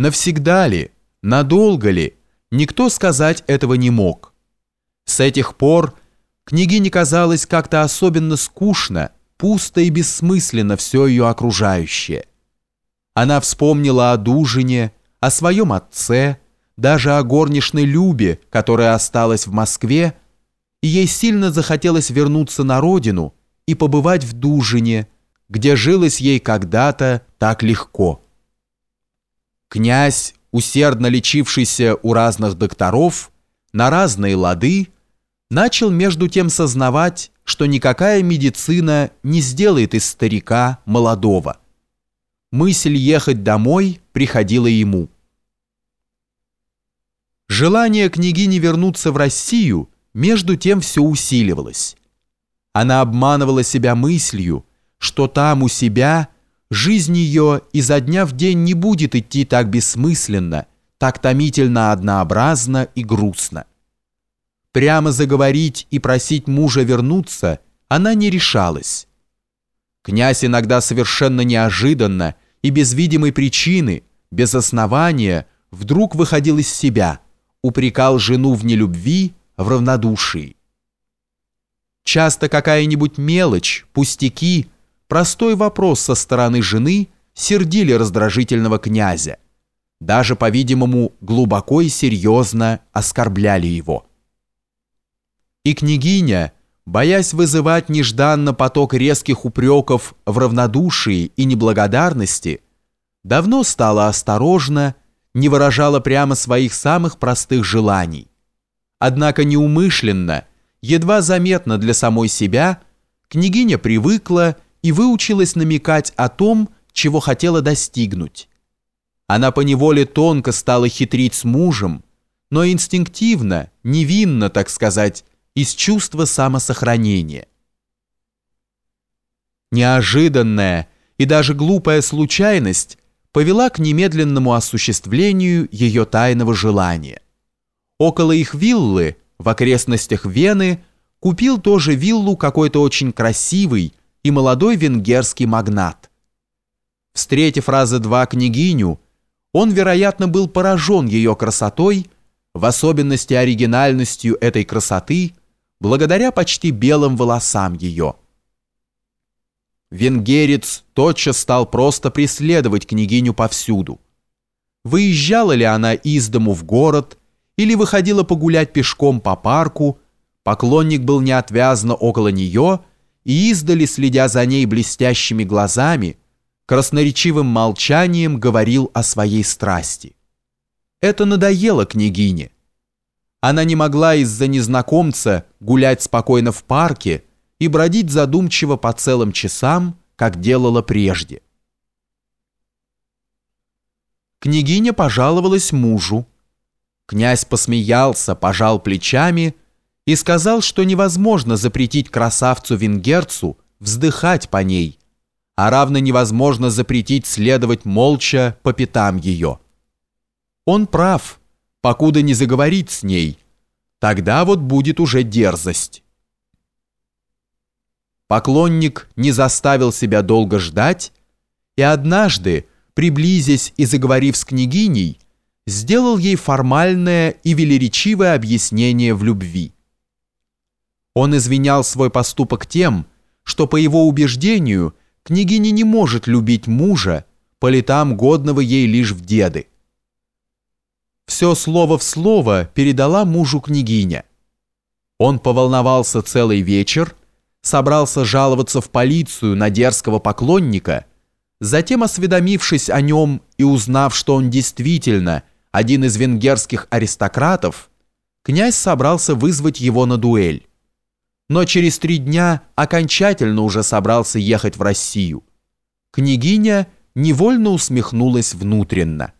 Навсегда ли, надолго ли, никто сказать этого не мог. С этих пор княгине казалось как-то особенно скучно, пусто и бессмысленно все ее окружающее. Она вспомнила о Дужине, о своем отце, даже о горничной Любе, которая осталась в Москве, и ей сильно захотелось вернуться на родину и побывать в Дужине, где жилось ей когда-то так легко. Князь, усердно лечившийся у разных докторов, на разные лады, начал между тем сознавать, что никакая медицина не сделает из старика молодого. Мысль ехать домой приходила ему. Желание княгини вернуться в Россию между тем все усиливалось. Она обманывала себя мыслью, что там у себя жизнь ее изо дня в день не будет идти так бессмысленно, так томительно однообразно и грустно. Прямо заговорить и просить мужа вернуться она не решалась. Князь иногда совершенно неожиданно и без видимой причины, без основания, вдруг выходил из себя, упрекал жену в нелюбви, в равнодушии. Часто какая-нибудь мелочь, пустяки, простой вопрос со стороны жены сердили раздражительного князя. Даже, по-видимому, глубоко и серьезно оскорбляли его. И княгиня, боясь вызывать нежданно поток резких упреков в равнодушии и неблагодарности, давно стала осторожна, не выражала прямо своих самых простых желаний. Однако неумышленно, едва заметно для самой себя, княгиня привыкла и выучилась намекать о том, чего хотела достигнуть. Она поневоле тонко стала хитрить с мужем, но инстинктивно, невинно, так сказать, из чувства самосохранения. Неожиданная и даже глупая случайность повела к немедленному осуществлению ее тайного желания. Около их виллы, в окрестностях Вены, купил тоже виллу какой-то очень красивый и молодой венгерский магнат. Встретив раза два княгиню, он, вероятно, был поражен ее красотой, в особенности оригинальностью этой красоты – благодаря почти белым волосам ее. Венгерец тотчас стал просто преследовать княгиню повсюду. Выезжала ли она из дому в город или выходила погулять пешком по парку, поклонник был неотвязно около нее и издали, следя за ней блестящими глазами, красноречивым молчанием говорил о своей страсти. Это надоело княгине. Она не могла из-за незнакомца гулять спокойно в парке и бродить задумчиво по целым часам, как делала прежде. Княгиня пожаловалась мужу. Князь посмеялся, пожал плечами и сказал, что невозможно запретить красавцу-венгерцу вздыхать по ней, а равно невозможно запретить следовать молча по пятам ее. Он прав покуда не заговорить с ней. Тогда вот будет уже дерзость. Поклонник не заставил себя долго ждать, и однажды, приблизясь и заговорив с княгиней, сделал ей формальное и велеречивое объяснение в любви. Он извинял свой поступок тем, что, по его убеждению, княгиня не может любить мужа, по летам годного ей лишь в деды все слово в слово передала мужу княгиня. Он поволновался целый вечер, собрался жаловаться в полицию на дерзкого поклонника, затем, осведомившись о нем и узнав, что он действительно один из венгерских аристократов, князь собрался вызвать его на дуэль. Но через три дня окончательно уже собрался ехать в Россию. Княгиня невольно усмехнулась внутренно –